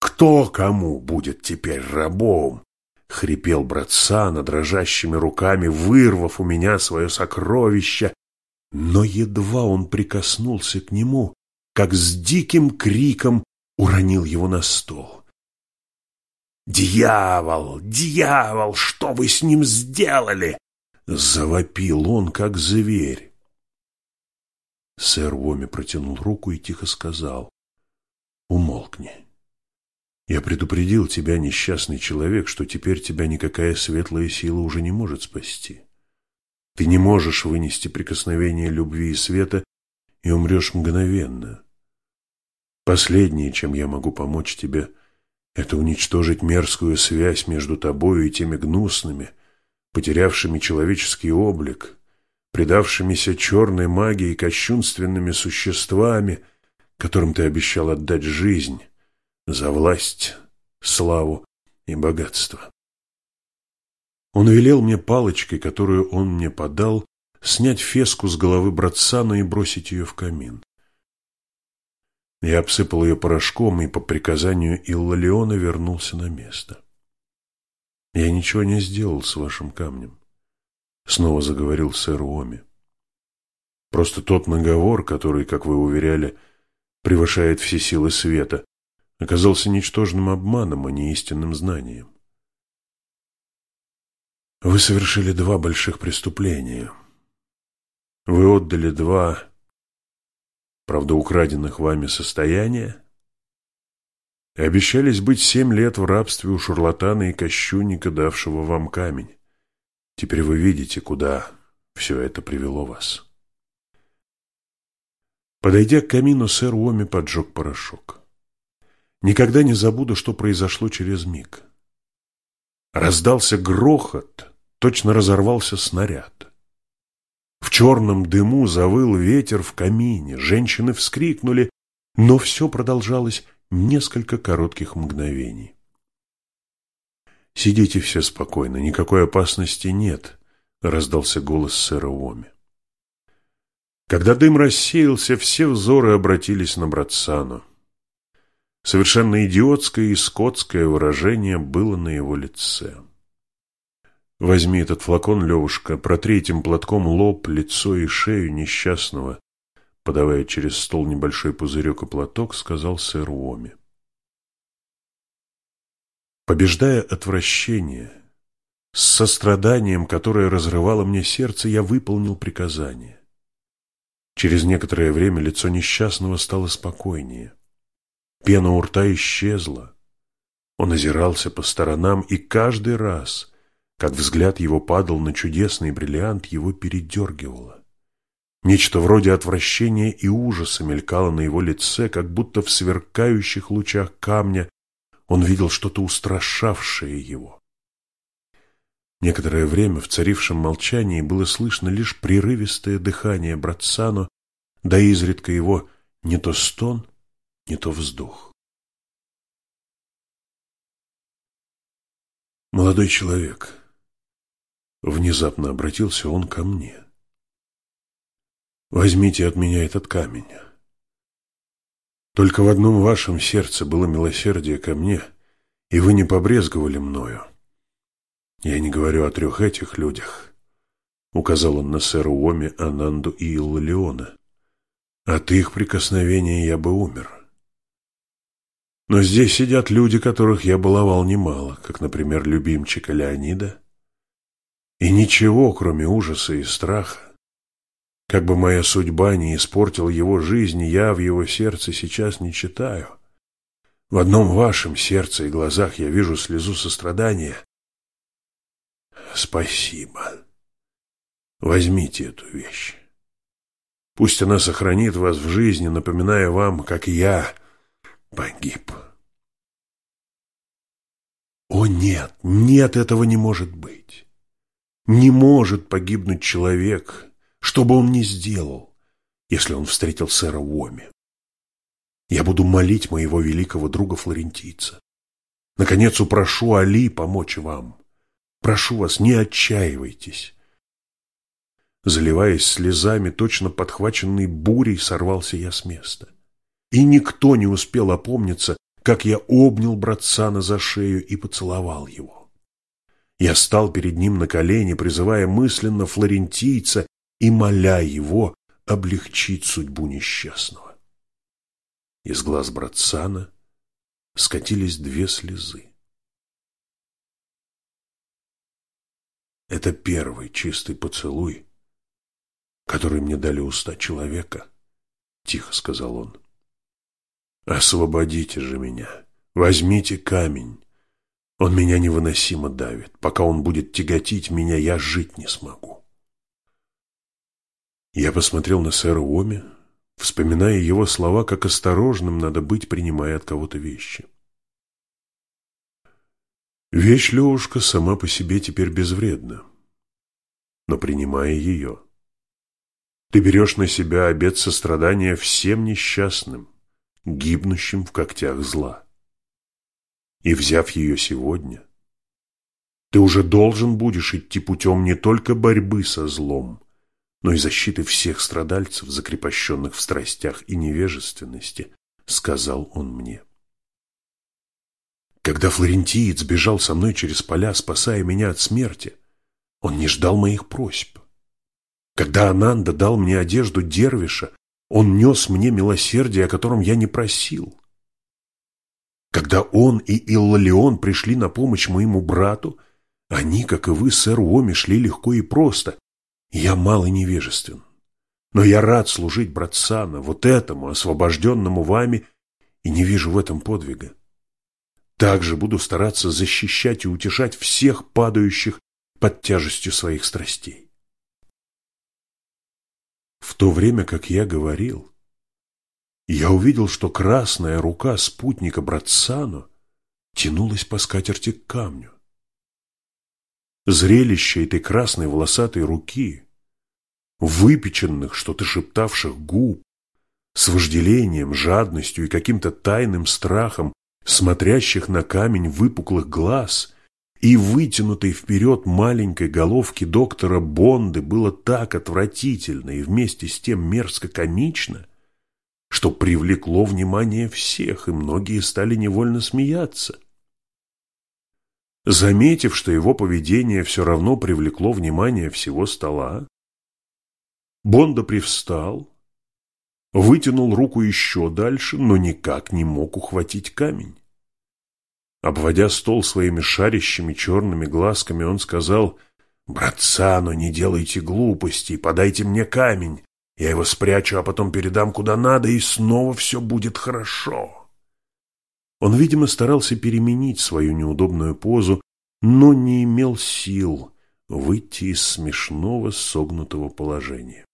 Кто кому будет теперь рабом? Хрипел братца, дрожащими руками, вырвав у меня свое сокровище. Но едва он прикоснулся к нему, как с диким криком уронил его на стол. «Дьявол! Дьявол! Что вы с ним сделали?» Завопил он, как зверь. Сэр Уоми протянул руку и тихо сказал, «Умолкни. Я предупредил тебя, несчастный человек, что теперь тебя никакая светлая сила уже не может спасти. Ты не можешь вынести прикосновение любви и света и умрешь мгновенно. Последнее, чем я могу помочь тебе, это уничтожить мерзкую связь между тобою и теми гнусными, потерявшими человеческий облик, предавшимися черной магии кощунственными существами, которым ты обещал отдать жизнь за власть, славу и богатство. Он велел мне палочкой, которую он мне подал, снять феску с головы братцана и бросить ее в камин. Я обсыпал ее порошком и по приказанию Иллалиона вернулся на место. Я ничего не сделал с вашим камнем. Снова заговорил сэр Уоми. Просто тот наговор, который, как вы уверяли, превышает все силы света, оказался ничтожным обманом, а не истинным знанием. Вы совершили два больших преступления. Вы отдали два, правда, украденных вами состояния, и обещались быть семь лет в рабстве у шарлатана и кощунника, давшего вам камень. Теперь вы видите, куда все это привело вас. Подойдя к камину, сэр Уоми поджег порошок. Никогда не забуду, что произошло через миг. Раздался грохот, точно разорвался снаряд. В черном дыму завыл ветер в камине, женщины вскрикнули, но все продолжалось несколько коротких мгновений. «Сидите все спокойно, никакой опасности нет», — раздался голос сэра Уоми. Когда дым рассеялся, все взоры обратились на Братсану. Совершенно идиотское и скотское выражение было на его лице. «Возьми этот флакон, Левушка, протри этим платком лоб, лицо и шею несчастного», подавая через стол небольшой пузырек и платок, сказал сэр Уоми. Побеждая отвращение, с состраданием, которое разрывало мне сердце, я выполнил приказание. Через некоторое время лицо несчастного стало спокойнее. Пена у рта исчезла, Он озирался по сторонам, и каждый раз, как взгляд его падал на чудесный бриллиант, его передергивало. Нечто вроде отвращения и ужаса мелькало на его лице, как будто в сверкающих лучах камня он видел что-то устрашавшее его. Некоторое время в царившем молчании было слышно лишь прерывистое дыхание Братсано, да изредка его не то стон, не то вздох. Молодой человек, внезапно обратился он ко мне. Возьмите от меня этот камень. Только в одном вашем сердце было милосердие ко мне, и вы не побрезговали мною. Я не говорю о трех этих людях, указал он на сэра Уоми, Ананду и Иллалиона. От их прикосновения я бы умер. Но здесь сидят люди, которых я баловал немало, как, например, любимчика Леонида. И ничего, кроме ужаса и страха. Как бы моя судьба не испортила его жизнь, я в его сердце сейчас не читаю. В одном вашем сердце и глазах я вижу слезу сострадания. Спасибо. Возьмите эту вещь. Пусть она сохранит вас в жизни, напоминая вам, как я погиб. О нет, нет, этого не может быть. Не может погибнуть человек, что бы он ни сделал, если он встретил сэра Уоми. Я буду молить моего великого друга флорентийца. Наконец упрошу Али помочь вам. Прошу вас, не отчаивайтесь. Заливаясь слезами, точно подхваченный бурей, сорвался я с места. И никто не успел опомниться, как я обнял братцана за шею и поцеловал его. Я стал перед ним на колени, призывая мысленно флорентийца и моля его облегчить судьбу несчастного. Из глаз братцана скатились две слезы. Это первый чистый поцелуй, который мне дали уста человека, тихо сказал он. Освободите же меня, возьмите камень. Он меня невыносимо давит. Пока он будет тяготить меня, я жить не смогу. Я посмотрел на сэра Уоми, вспоминая его слова, как осторожным надо быть, принимая от кого-то вещи. Вещь Левушка сама по себе теперь безвредна, но принимая ее, ты берешь на себя обет сострадания всем несчастным, гибнущим в когтях зла. И взяв ее сегодня, ты уже должен будешь идти путем не только борьбы со злом, но и защиты всех страдальцев, закрепощенных в страстях и невежественности, сказал он мне. Когда флорентиец бежал со мной через поля, спасая меня от смерти, он не ждал моих просьб. Когда Ананда дал мне одежду дервиша, он нес мне милосердие, о котором я не просил. Когда он и Иллалион пришли на помощь моему брату, они, как и вы, сэр Уоми, шли легко и просто. Я мало невежествен. Но я рад служить братцана, вот этому, освобожденному вами, и не вижу в этом подвига. Также буду стараться защищать и утешать всех падающих под тяжестью своих страстей. В то время, как я говорил, я увидел, что красная рука спутника Братсану тянулась по скатерти к камню. Зрелище этой красной волосатой руки, выпеченных, что-то шептавших губ, с вожделением, жадностью и каким-то тайным страхом смотрящих на камень выпуклых глаз и вытянутой вперед маленькой головки доктора Бонды было так отвратительно и вместе с тем мерзко комично, что привлекло внимание всех, и многие стали невольно смеяться. Заметив, что его поведение все равно привлекло внимание всего стола, Бонда привстал, вытянул руку еще дальше, но никак не мог ухватить камень. Обводя стол своими шарящими черными глазками, он сказал, «Братцану, не делайте глупостей, подайте мне камень. Я его спрячу, а потом передам куда надо, и снова все будет хорошо». Он, видимо, старался переменить свою неудобную позу, но не имел сил выйти из смешного согнутого положения.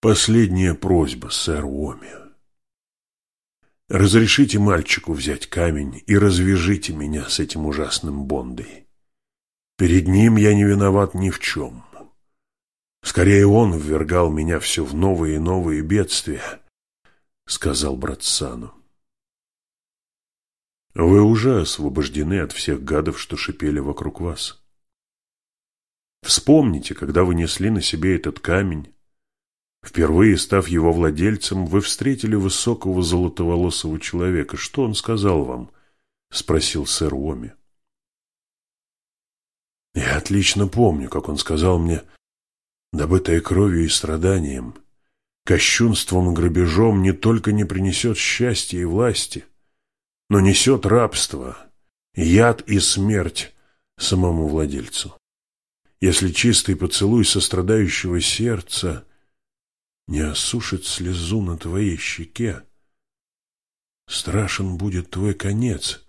Последняя просьба, сэр Уоми. Разрешите мальчику взять камень и развяжите меня с этим ужасным Бондой. Перед ним я не виноват ни в чем. Скорее он ввергал меня все в новые и новые бедствия, сказал брат Сану. Вы уже освобождены от всех гадов, что шипели вокруг вас. Вспомните, когда вы несли на себе этот камень, впервые став его владельцем, вы встретили высокого золотоволосого человека. Что он сказал вам? Спросил сэр Уоми. Я отлично помню, как он сказал мне, добытое кровью и страданием, кощунством и грабежом не только не принесет счастья и власти, но несет рабство, яд и смерть самому владельцу. Если чистый поцелуй сострадающего сердца не осушит слезу на твоей щеке, страшен будет твой конец.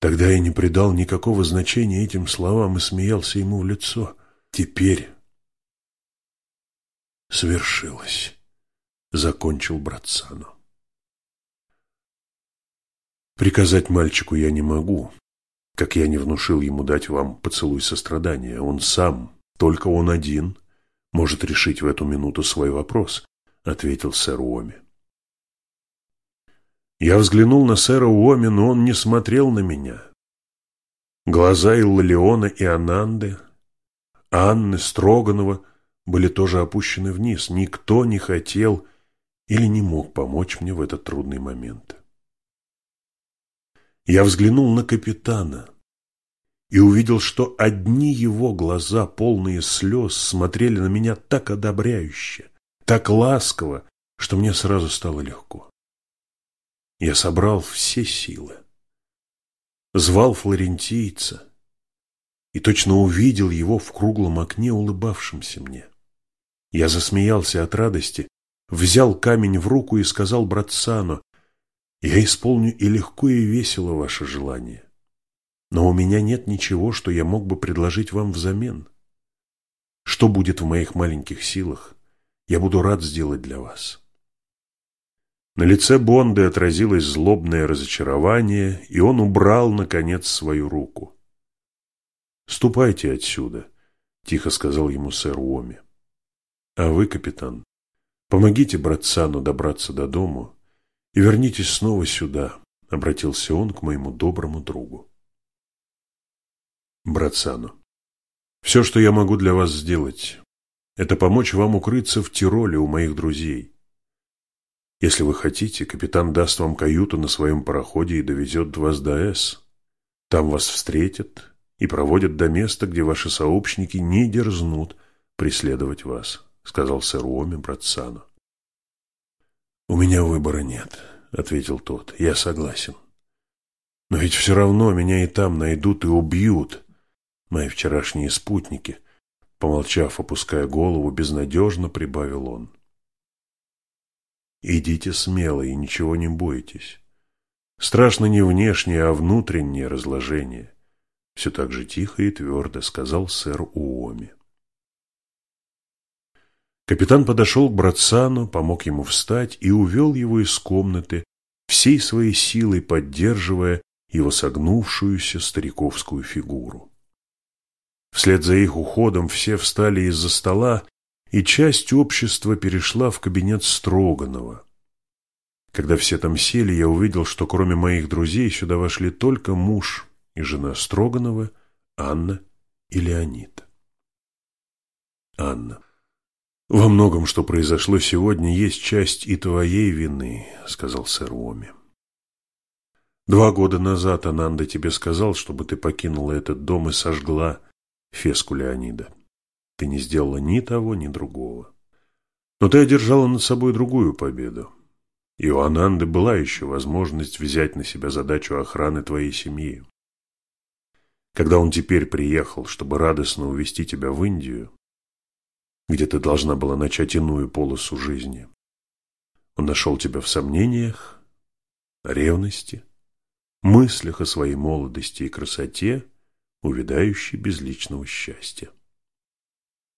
Тогда я не придал никакого значения этим словам и смеялся ему в лицо. Теперь свершилось, закончил брат Сано. Приказать мальчику я не могу, как я не внушил ему дать вам поцелуй сострадания. Он сам, только он один, может решить в эту минуту свой вопрос, ответил сэр Уоми. Я взглянул на сэра Уоми, но он не смотрел на меня. Глаза Иллалиона и Ананды, Анны Строганова были тоже опущены вниз. Никто не хотел или не мог помочь мне в этот трудный момент. Я взглянул на капитана и увидел, что одни его глаза, полные слез, смотрели на меня так одобряюще, так ласково, что мне сразу стало легко. Я собрал все силы, звал флорентийца и точно увидел его в круглом окне, улыбавшемся мне. Я засмеялся от радости, взял камень в руку и сказал братцану, я исполню и легко, и весело ваше желание. Но у меня нет ничего, что я мог бы предложить вам взамен. Что будет в моих маленьких силах, я буду рад сделать для вас. На лице Бонды отразилось злобное разочарование, и он убрал, наконец, свою руку. «Ступайте отсюда», — тихо сказал ему сэр Уоми. «А вы, капитан, помогите братцану добраться до дому и вернитесь снова сюда, — обратился он к моему доброму другу. Братсану, все, что я могу для вас сделать, это помочь вам укрыться в Тироле у моих друзей. Если вы хотите, капитан даст вам каюту на своем пароходе и довезет вас до С. Там вас встретят и проводят до места, где ваши сообщники не дерзнут преследовать вас, — сказал сэр Уоми Братсану. «У меня выбора нет», — ответил тот. «Я согласен. Но ведь все равно меня и там найдут и убьют, мои вчерашние спутники». Помолчав, опуская голову, безнадежно прибавил он. «Идите смело и ничего не бойтесь. Страшно не внешнее, а внутреннее разложение». Все так же тихо и твердо сказал сэр Уоми. Капитан подошел к Братсану, помог ему встать и увел его из комнаты, всей своей силой поддерживая его согнувшуюся стариковскую фигуру. Вслед за их уходом все встали из-за стола, и часть общества перешла в кабинет Строганова. Когда все там сели, я увидел, что кроме моих друзей сюда вошли только муж и жена Строганова, Анна и Леонид. Анна. «Во многом, что произошло сегодня, есть часть и твоей вины», — сказал сэр Уоми. «Два года назад Ананда тебе сказал, чтобы ты покинула этот дом и сожгла феску Леонида. Ты не сделала ни того, ни другого. Но ты одержала над собой другую победу. И у Ананды была еще возможность взять на себя задачу охраны твоей семьи. Когда он теперь приехал, чтобы радостно увезти тебя в Индию, где ты должна была начать иную полосу жизни. Он нашел тебя в сомнениях, ревности, мыслях о своей молодости и красоте, увядающей без личного счастья.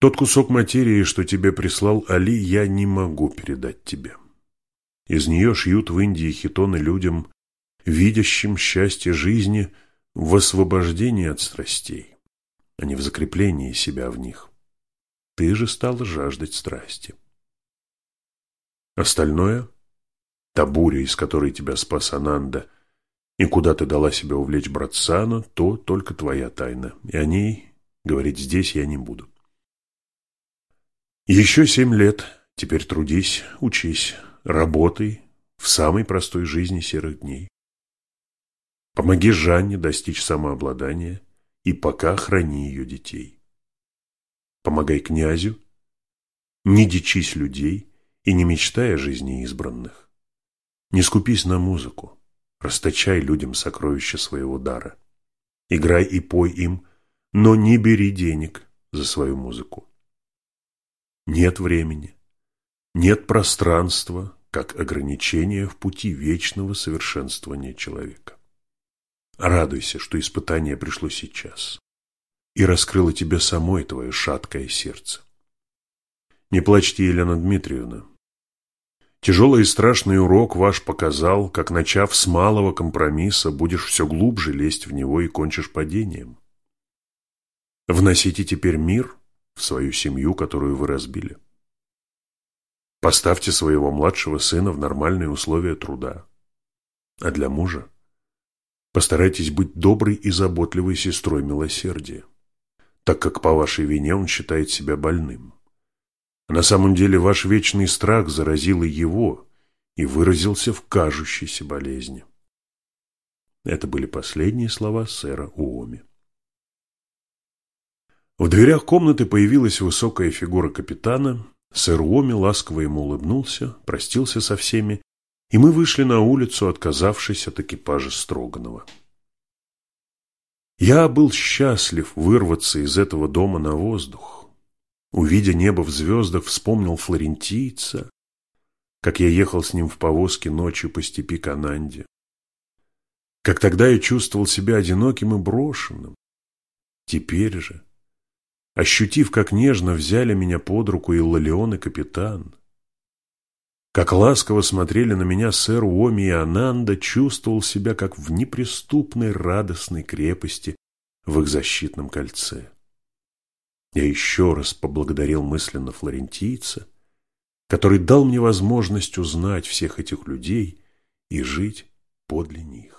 Тот кусок материи, что тебе прислал Али, я не могу передать тебе. Из нее шьют в Индии хитоны людям, видящим счастье жизни в освобождении от страстей, а не в закреплении себя в них. Ты же стал жаждать страсти. Остальное, та буря, из которой тебя спас Ананда, и куда ты дала себя увлечь Братсана, то только твоя тайна, и о ней говорить здесь я не буду. Еще семь лет, теперь трудись, учись, работай в самой простой жизни серых дней. Помоги Жанне достичь самообладания и пока храни ее детей. Помогай князю, не дичись людей и не мечтай о жизни избранных. Не скупись на музыку, расточай людям сокровища своего дара. Играй и пой им, но не бери денег за свою музыку. Нет времени, нет пространства, как ограничение в пути вечного совершенствования человека. Радуйся, что испытание пришло сейчас и раскрыло тебе самой твое шаткое сердце. Не плачьте, Елена Дмитриевна. Тяжелый и страшный урок ваш показал, как, начав с малого компромисса, будешь все глубже лезть в него и кончишь падением. Вносите теперь мир в свою семью, которую вы разбили. Поставьте своего младшего сына в нормальные условия труда. А для мужа постарайтесь быть доброй и заботливой сестрой милосердия, так как по вашей вине он считает себя больным. На самом деле ваш вечный страх заразил и его и выразился в кажущейся болезни. Это были последние слова сэра Уоми. В дверях комнаты появилась высокая фигура капитана Сэр Уоми ласково ему улыбнулся, простился со всеми, и мы вышли на улицу, отказавшись от экипажа Строганова. Я был счастлив вырваться из этого дома на воздух. Увидя небо в звездах, вспомнил флорентийца, как я ехал с ним в повозке ночью по степи Кананде. Как тогда я чувствовал себя одиноким и брошенным. Теперь же ощутив, как нежно взяли меня под руку и Лолеон, и капитан. Как ласково смотрели на меня сэр Уоми и Ананда, чувствовал себя как в неприступной радостной крепости в их защитном кольце. Я еще раз поблагодарил мысленно флорентийца, который дал мне возможность узнать всех этих людей и жить подле них.